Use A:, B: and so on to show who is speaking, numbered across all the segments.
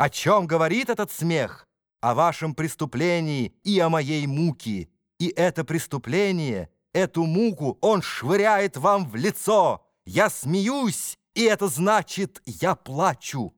A: О чем говорит этот смех? О вашем преступлении и о моей муке. И это преступление, эту муку он швыряет вам в лицо. Я смеюсь, и это значит, я плачу.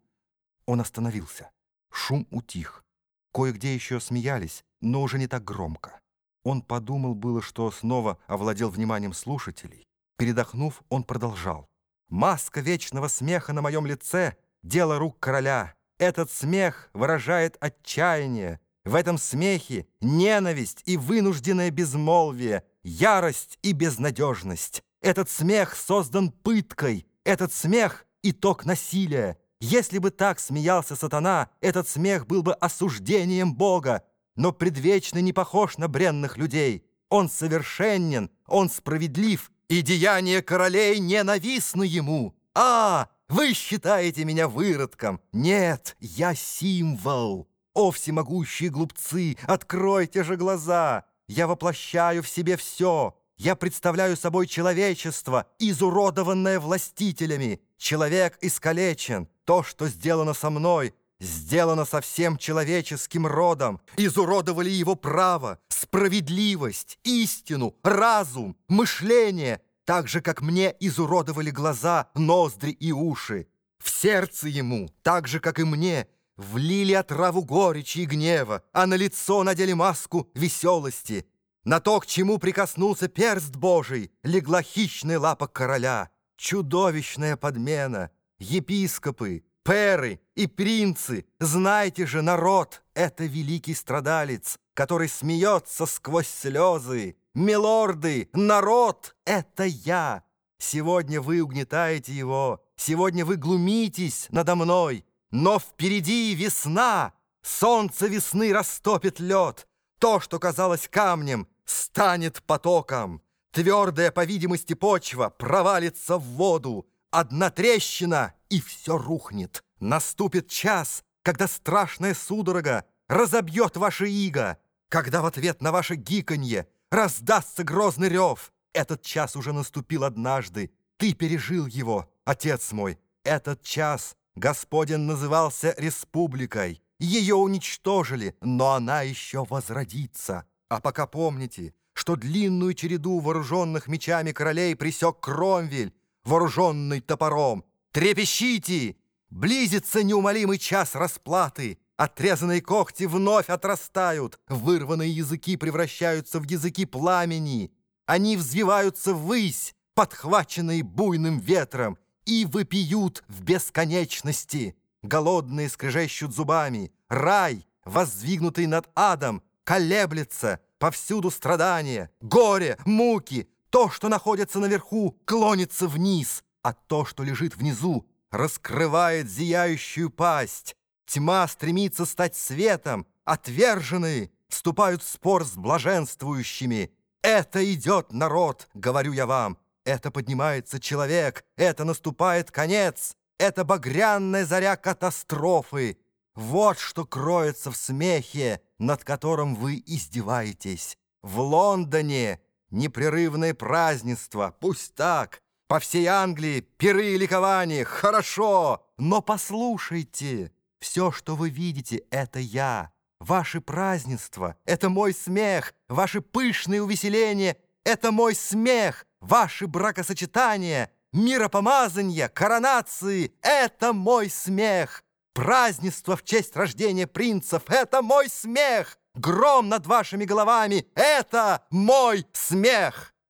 A: Он остановился. Шум утих. Кое-где еще смеялись, но уже не так громко. Он подумал было, что снова овладел вниманием слушателей. Передохнув, он продолжал. «Маска вечного смеха на моем лице — дело рук короля». Этот смех выражает отчаяние. В этом смехе ненависть и вынужденное безмолвие, ярость и безнадежность. Этот смех создан пыткой. Этот смех — итог насилия. Если бы так смеялся сатана, этот смех был бы осуждением Бога. Но предвечно не похож на бренных людей. Он совершенен, он справедлив, и деяния королей ненавистны ему. А, вы считаете меня выродком? Нет, я символ. О, всемогущие глупцы, откройте же глаза! Я воплощаю в себе все. Я представляю собой человечество, изуродованное властителями. Человек искалечен. То, что сделано со мной, сделано со всем человеческим родом. Изуродовали его право, справедливость, истину, разум, мышление — так же, как мне изуродовали глаза, ноздри и уши. В сердце ему, так же, как и мне, влили отраву горечи и гнева, а на лицо надели маску веселости. На то, к чему прикоснулся перст Божий, легла хищная лапа короля. Чудовищная подмена, епископы, перы и принцы, знайте же, народ — это великий страдалец, который смеется сквозь слезы. Милорды, народ — это я. Сегодня вы угнетаете его, сегодня вы глумитесь надо мной, но впереди весна, солнце весны растопит лед. То, что казалось камнем, станет потоком. Твердая, по видимости, почва провалится в воду. Одна трещина, и все рухнет. Наступит час, когда страшная судорога разобьет ваше иго, когда в ответ на ваше гиканье раздастся грозный рев. Этот час уже наступил однажды. Ты пережил его, отец мой. Этот час Господин назывался республикой. Ее уничтожили, но она еще возродится. А пока помните, что длинную череду вооруженных мечами королей присек Кромвель, вооруженный топором. Трепещите! Близится неумолимый час расплаты. Отрезанные когти вновь отрастают, вырванные языки превращаются в языки пламени. Они взвиваются ввысь, подхваченные буйным ветром, и выпьют в бесконечности. Голодные скрежещут зубами. Рай, воздвигнутый над адом, колеблется, повсюду страдания, горе, муки. То, что находится наверху, клонится вниз, а то, что лежит внизу, раскрывает зияющую пасть. Тьма стремится стать светом, отверженные вступают в спор с блаженствующими. Это идет народ, говорю я вам. Это поднимается человек, это наступает конец. Это багряная заря катастрофы. Вот что кроется в смехе, над которым вы издеваетесь. В Лондоне непрерывное празднество, пусть так. По всей Англии пиры и ликования, хорошо. Но послушайте, все, что вы видите, это я. Ваши празднества — это мой смех. Ваши пышные увеселения — это мой смех. Ваши бракосочетания, миропомазания, коронации — это мой смех. Празднество в честь рождения принцев — это мой смех. Гром над вашими головами — это мой смех.